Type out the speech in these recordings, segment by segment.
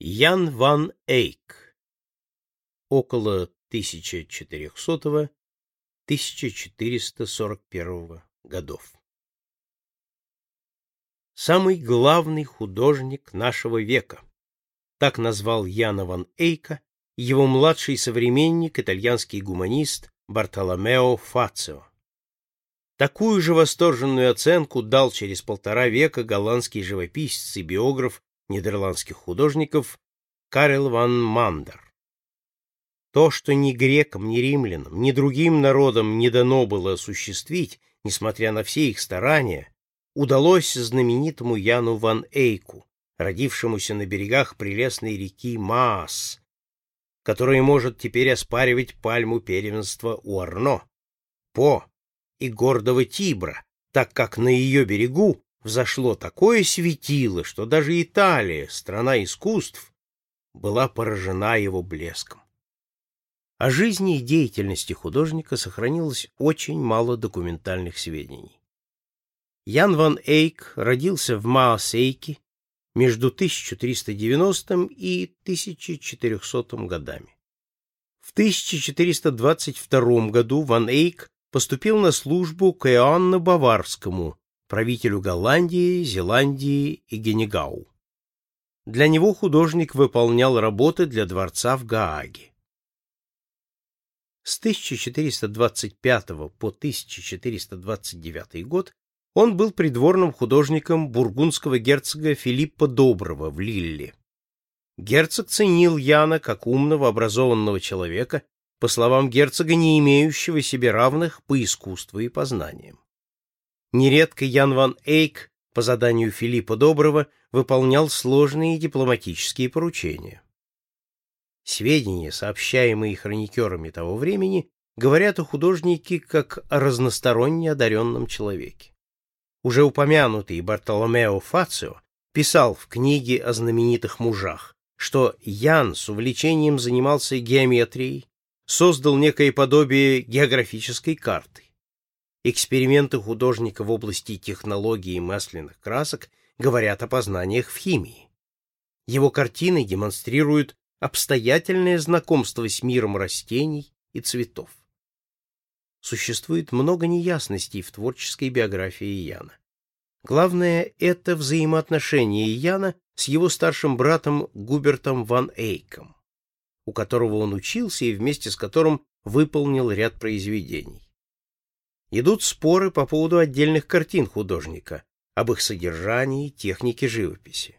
Ян ван Эйк. Около 1400-1441 годов. Самый главный художник нашего века. Так назвал Яна ван Эйка его младший современник, итальянский гуманист Бартоломео Фацио. Такую же восторженную оценку дал через полтора века голландский живописец и биограф нидерландских художников Карел ван Мандер. То, что ни грекам, ни римлянам, ни другим народам не дано было осуществить, несмотря на все их старания, удалось знаменитому Яну ван Эйку, родившемуся на берегах прелестной реки Маас, которая может теперь оспаривать пальму первенства у Арно, По и гордого Тибра, так как на ее берегу взошло такое светило, что даже Италия, страна искусств, была поражена его блеском. О жизни и деятельности художника сохранилось очень мало документальных сведений. Ян ван Эйк родился в Маасейке между 1390 и 1400 годами. В 1422 году ван Эйк поступил на службу к Иоанну Баварскому, правителю Голландии, Зеландии и Генегау. Для него художник выполнял работы для дворца в Гааге. С 1425 по 1429 год он был придворным художником бургундского герцога Филиппа Доброго в Лилле. Герцог ценил Яна как умного, образованного человека, по словам герцога, не имеющего себе равных по искусству и познаниям. Нередко Ян ван Эйк по заданию Филиппа Доброго выполнял сложные дипломатические поручения. Сведения, сообщаемые хроникерами того времени, говорят о художнике как о разносторонне одаренном человеке. Уже упомянутый Бартоломео Фацио писал в книге о знаменитых мужах, что Ян с увлечением занимался геометрией, создал некое подобие географической карты. Эксперименты художника в области технологии масляных красок говорят о познаниях в химии. Его картины демонстрируют обстоятельное знакомство с миром растений и цветов. Существует много неясностей в творческой биографии Яна. Главное — это взаимоотношения Яна с его старшим братом Губертом ван Эйком, у которого он учился и вместе с которым выполнил ряд произведений. Идут споры по поводу отдельных картин художника, об их содержании, технике живописи.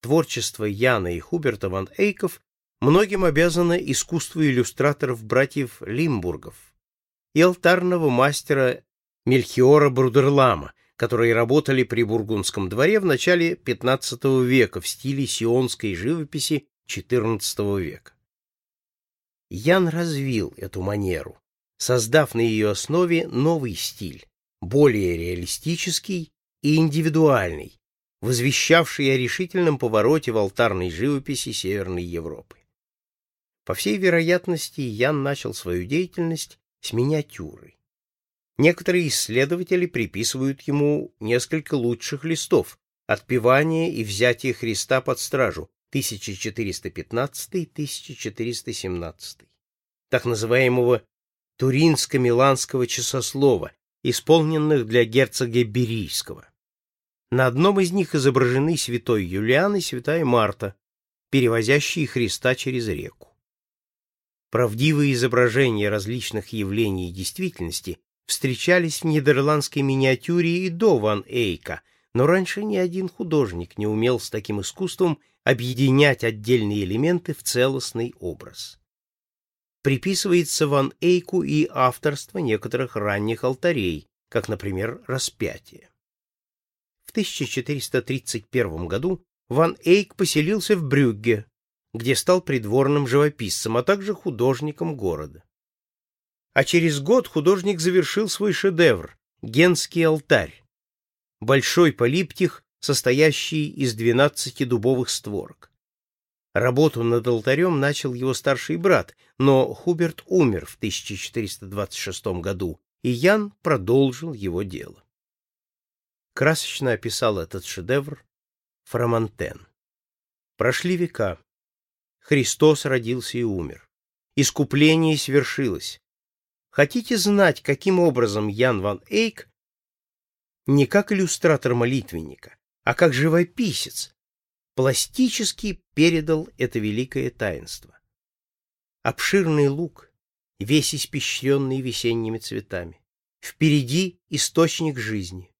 Творчество Яна и Хуберта ван Эйков многим обязано искусству иллюстраторов братьев Лимбургов и алтарного мастера Мельхиора Брудерлама, которые работали при Бургундском дворе в начале XV века в стиле сионской живописи XIV века. Ян развил эту манеру, создав на ее основе новый стиль, более реалистический и индивидуальный, возвещавший о решительном повороте в алтарной живописи Северной Европы. По всей вероятности, Ян начал свою деятельность с миниатюры. Некоторые исследователи приписывают ему несколько лучших листов «Отпевание и взятие Христа под стражу» 1415-1417, так называемого туринско-миланского часослова, исполненных для герцога Берийского. На одном из них изображены святой Юлиан и святая Марта, перевозящие Христа через реку. Правдивые изображения различных явлений и действительности встречались в нидерландской миниатюре и до Ван Эйка, но раньше ни один художник не умел с таким искусством объединять отдельные элементы в целостный образ. Приписывается Ван Эйку и авторство некоторых ранних алтарей, как, например, распятие. В 1431 году Ван Эйк поселился в Брюгге, где стал придворным живописцем, а также художником города а через год художник завершил свой шедевр «Генский алтарь» — большой полиптих, состоящий из двенадцати дубовых створок. Работу над алтарем начал его старший брат, но Хуберт умер в 1426 году, и Ян продолжил его дело. Красочно описал этот шедевр Фрамантен. Прошли века. Христос родился и умер. Искупление свершилось. Хотите знать, каким образом Ян ван Эйк не как иллюстратор молитвенника, а как живописец пластически передал это великое таинство? Обширный луг, весь испещренный весенними цветами. Впереди источник жизни.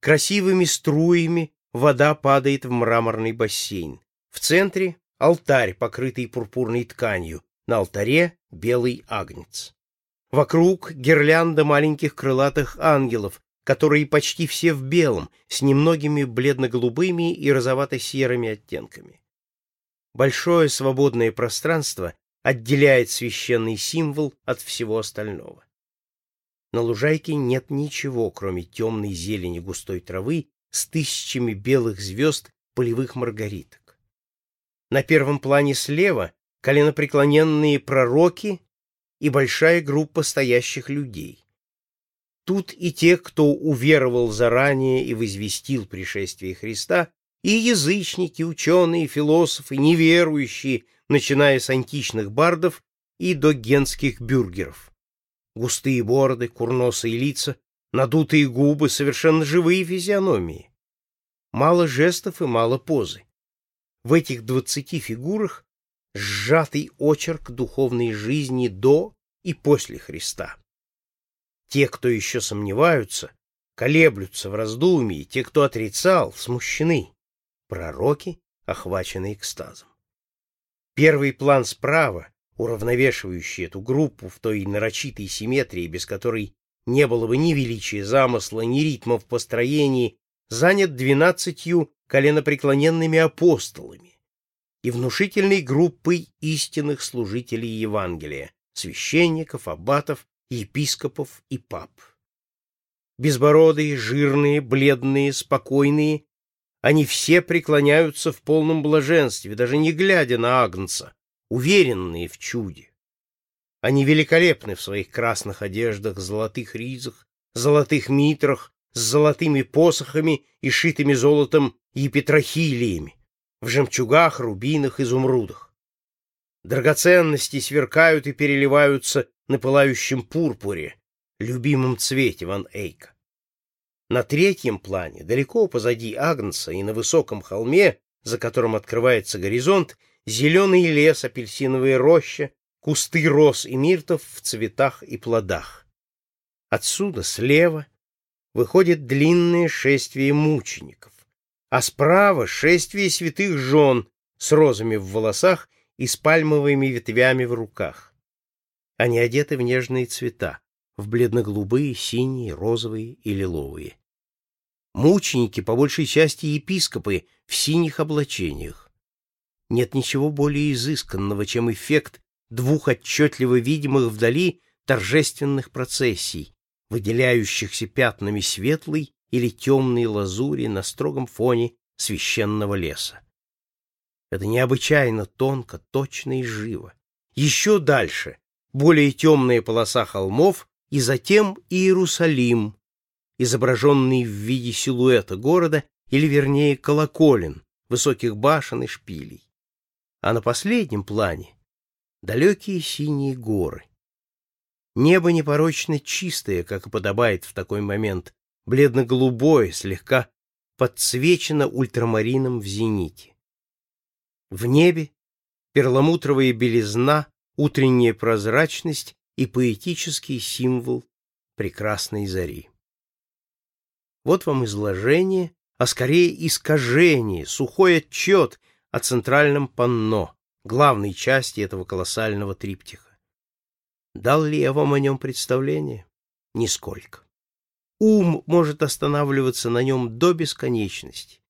Красивыми струями вода падает в мраморный бассейн. В центре — алтарь, покрытый пурпурной тканью. На алтаре — белый агнец. Вокруг гирлянда маленьких крылатых ангелов, которые почти все в белом, с немногими бледно-голубыми и розовато-серыми оттенками. Большое свободное пространство отделяет священный символ от всего остального. На лужайке нет ничего, кроме темной зелени густой травы с тысячами белых звезд полевых маргариток. На первом плане слева коленопреклоненные пророки и большая группа стоящих людей. Тут и те, кто уверовал заранее и возвестил пришествие Христа, и язычники, ученые, философы, неверующие, начиная с античных бардов и до генских бюргеров. Густые бороды, курносые лица, надутые губы, совершенно живые физиономии. Мало жестов и мало позы. В этих двадцати фигурах сжатый очерк духовной жизни до и после Христа. Те, кто еще сомневаются, колеблются в раздумье, те, кто отрицал, смущены. Пророки, охваченные экстазом. Первый план справа, уравновешивающий эту группу в той нарочитой симметрии, без которой не было бы ни величия замысла, ни ритма в построении, занят двенадцатью коленопреклоненными апостолами и внушительной группой истинных служителей Евангелия, священников, аббатов, епископов и пап. Безбородые, жирные, бледные, спокойные, они все преклоняются в полном блаженстве, даже не глядя на Агнца, уверенные в чуде. Они великолепны в своих красных одеждах, золотых ризах, золотых митрах, с золотыми посохами и шитыми золотом епитрахилиями, в жемчугах, рубинах, изумрудах. Драгоценности сверкают и переливаются на пылающем пурпуре, любимом цвете Ван Эйка. На третьем плане, далеко позади Агнца и на высоком холме, за которым открывается горизонт, зеленый лес, апельсиновая роща, кусты роз и миртов в цветах и плодах. Отсюда, слева, выходит длинное шествие мучеников, а справа шествие святых жен с розами в волосах и с пальмовыми ветвями в руках. Они одеты в нежные цвета, в бледно-голубые, синие, розовые и лиловые. Мученики, по большей части епископы, в синих облачениях. Нет ничего более изысканного, чем эффект двух отчетливо видимых вдали торжественных процессий, выделяющихся пятнами светлой или темной лазури на строгом фоне священного леса. Это необычайно тонко, точно и живо. Еще дальше более темная полоса холмов и затем Иерусалим, изображенный в виде силуэта города, или вернее колоколен, высоких башен и шпилей. А на последнем плане далекие синие горы. Небо непорочно чистое, как и подобает в такой момент, бледно-голубое, слегка подсвечено ультрамарином в зените. В небе перламутровая белизна утренняя прозрачность и поэтический символ прекрасной зари. Вот вам изложение, а скорее искажение, сухой отчет о центральном панно, главной части этого колоссального триптиха. Дал ли я вам о нем представление? Нисколько. Ум может останавливаться на нем до бесконечности,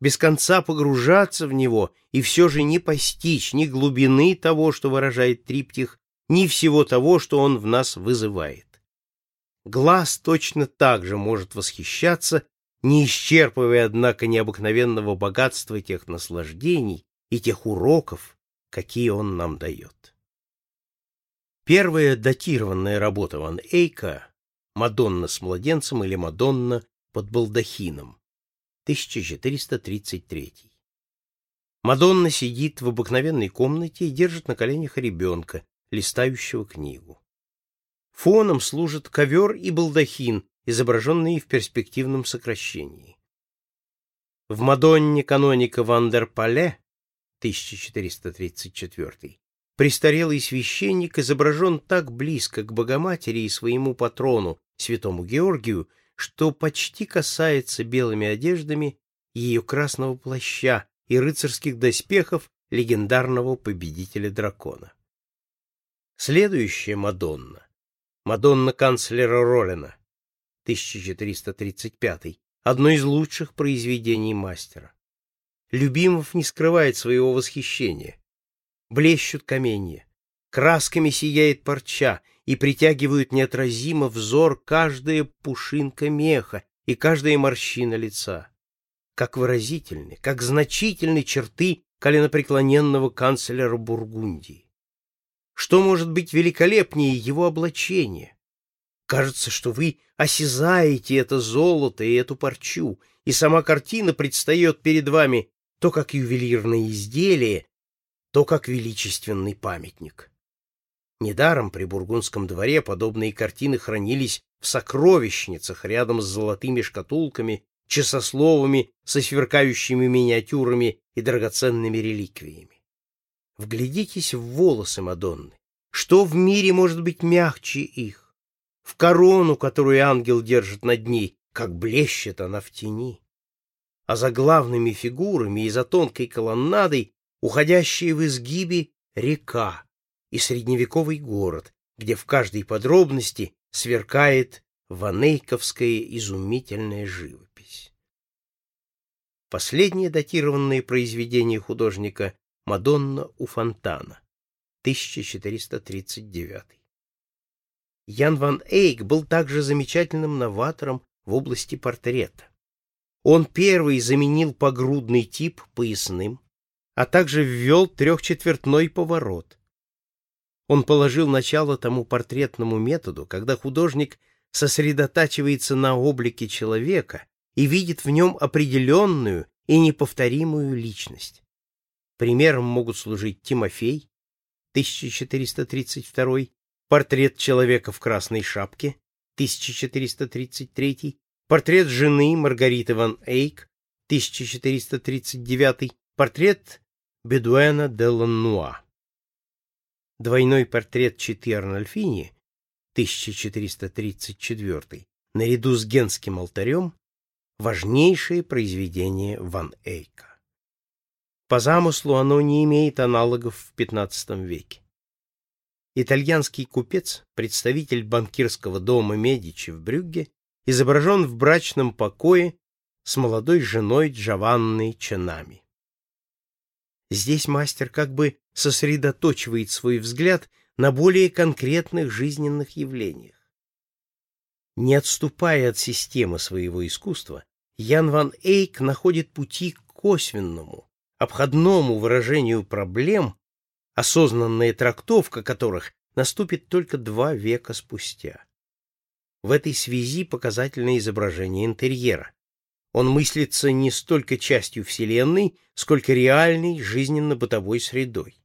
без конца погружаться в него и все же не постичь ни глубины того, что выражает триптих, ни всего того, что он в нас вызывает. Глаз точно так же может восхищаться, не исчерпывая, однако, необыкновенного богатства тех наслаждений и тех уроков, какие он нам дает. Первая датированная работа Ван Эйка «Мадонна с младенцем» или «Мадонна под балдахином» 1433. Мадонна сидит в обыкновенной комнате и держит на коленях ребенка, листающего книгу. Фоном служат ковер и балдахин, изображенные в перспективном сокращении. В Мадонне каноника Вандерпале 1434 престарелый священник изображен так близко к Богоматери и своему патрону, святому Георгию, что почти касается белыми одеждами ее красного плаща и рыцарских доспехов легендарного победителя дракона. Следующая Мадонна, Мадонна канцлера Роллина, 1435, одно из лучших произведений мастера. Любимов не скрывает своего восхищения. Блещут каменья, красками сияет парча, и притягивают неотразимо взор каждая пушинка меха и каждая морщина лица. Как выразительны, как значительны черты коленопреклоненного канцлера Бургундии. Что может быть великолепнее его облачения? Кажется, что вы осязаете это золото и эту парчу, и сама картина предстает перед вами то как ювелирное изделие, то как величественный памятник. Недаром при бургундском дворе подобные картины хранились в сокровищницах рядом с золотыми шкатулками, часословами со сверкающими миниатюрами и драгоценными реликвиями. Вглядитесь в волосы Мадонны. Что в мире может быть мягче их? В корону, которую ангел держит над ней, как блещет она в тени. А за главными фигурами и за тонкой колоннадой, уходящая в изгибе, река, и средневековый город, где в каждой подробности сверкает ванейковская изумительная живопись. Последнее датированное произведение художника «Мадонна у фонтана», 1439. Ян ван Эйк был также замечательным новатором в области портрета. Он первый заменил погрудный тип поясным, а также ввел трехчетвертной поворот, он положил начало тому портретному методу, когда художник сосредотачивается на облике человека и видит в нем определенную и неповторимую личность. Примером могут служить Тимофей, 1432, портрет человека в красной шапке, 1433, портрет жены Маргариты ван Эйк, 1439, портрет Бедуэна де Ланнуа. Двойной портрет Читы Арнольфини 1434 наряду с Генским алтарем важнейшее произведение Ван Эйка. По замыслу оно не имеет аналогов в XV веке. Итальянский купец, представитель банкирского дома Медичи в Брюгге, изображен в брачном покое с молодой женой Джованной Ченами. Здесь мастер как бы сосредоточивает свой взгляд на более конкретных жизненных явлениях. Не отступая от системы своего искусства, Ян ван Эйк находит пути к косвенному, обходному выражению проблем, осознанная трактовка которых наступит только два века спустя. В этой связи показательное изображение интерьера, он мыслится не столько частью Вселенной, сколько реальной жизненно-бытовой средой.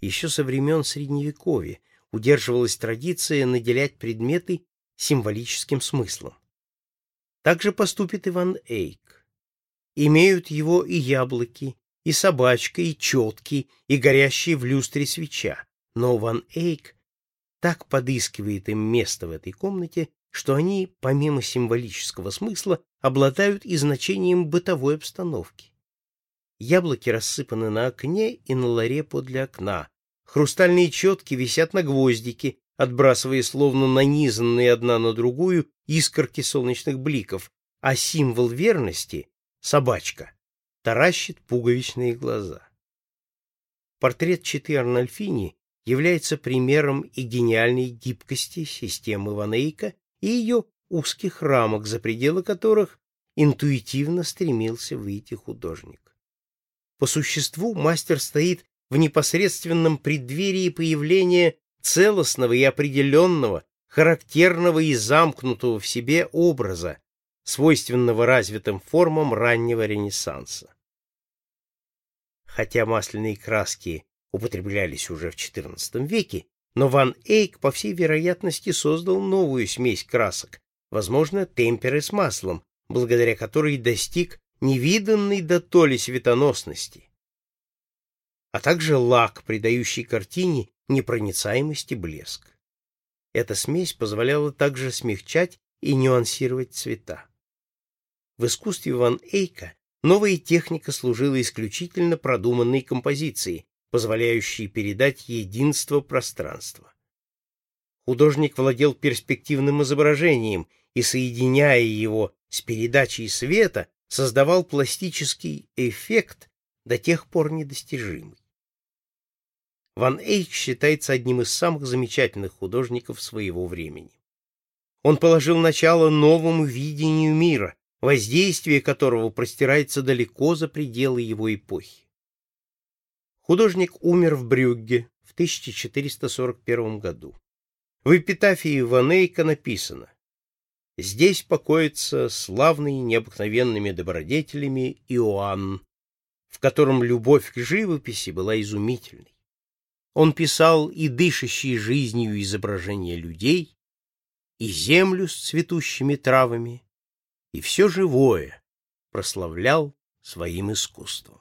Еще со времен Средневековья удерживалась традиция наделять предметы символическим смыслом. Так же поступит Иван Эйк. Имеют его и яблоки, и собачка, и четки, и горящие в люстре свеча. Но Ван Эйк так подыскивает им место в этой комнате, что они, помимо символического смысла, обладают и значением бытовой обстановки. Яблоки рассыпаны на окне и на ларе подле окна. Хрустальные четки висят на гвоздике, отбрасывая словно нанизанные одна на другую искорки солнечных бликов, а символ верности — собачка — таращит пуговичные глаза. Портрет Читы Арнольфини является примером и гениальной гибкости системы Ванейка и ее узких рамок, за пределы которых интуитивно стремился выйти художник. По существу мастер стоит в непосредственном преддверии появления целостного и определенного, характерного и замкнутого в себе образа, свойственного развитым формам раннего Ренессанса. хотя масляные краски употреблялись уже в XIV веке, но Ван Эйк, по всей вероятности, создал новую смесь красок, возможно, темперы с маслом, благодаря которой достиг невиданной до толи светоносности, а также лак, придающий картине непроницаемость и блеск. Эта смесь позволяла также смягчать и нюансировать цвета. В искусстве Ван Эйка новая техника служила исключительно продуманной композицией, позволяющей передать единство пространства. Художник владел перспективным изображением и, соединяя его с передачей света, создавал пластический эффект до тех пор недостижимый. Ван Эйк считается одним из самых замечательных художников своего времени. Он положил начало новому видению мира, воздействие которого простирается далеко за пределы его эпохи. Художник умер в Брюгге в 1441 году. В эпитафии Ван Эйка написано «Здесь покоится славный необыкновенными добродетелями Иоанн, в котором любовь к живописи была изумительной. Он писал и дышащие жизнью изображения людей, и землю с цветущими травами, и все живое прославлял своим искусством.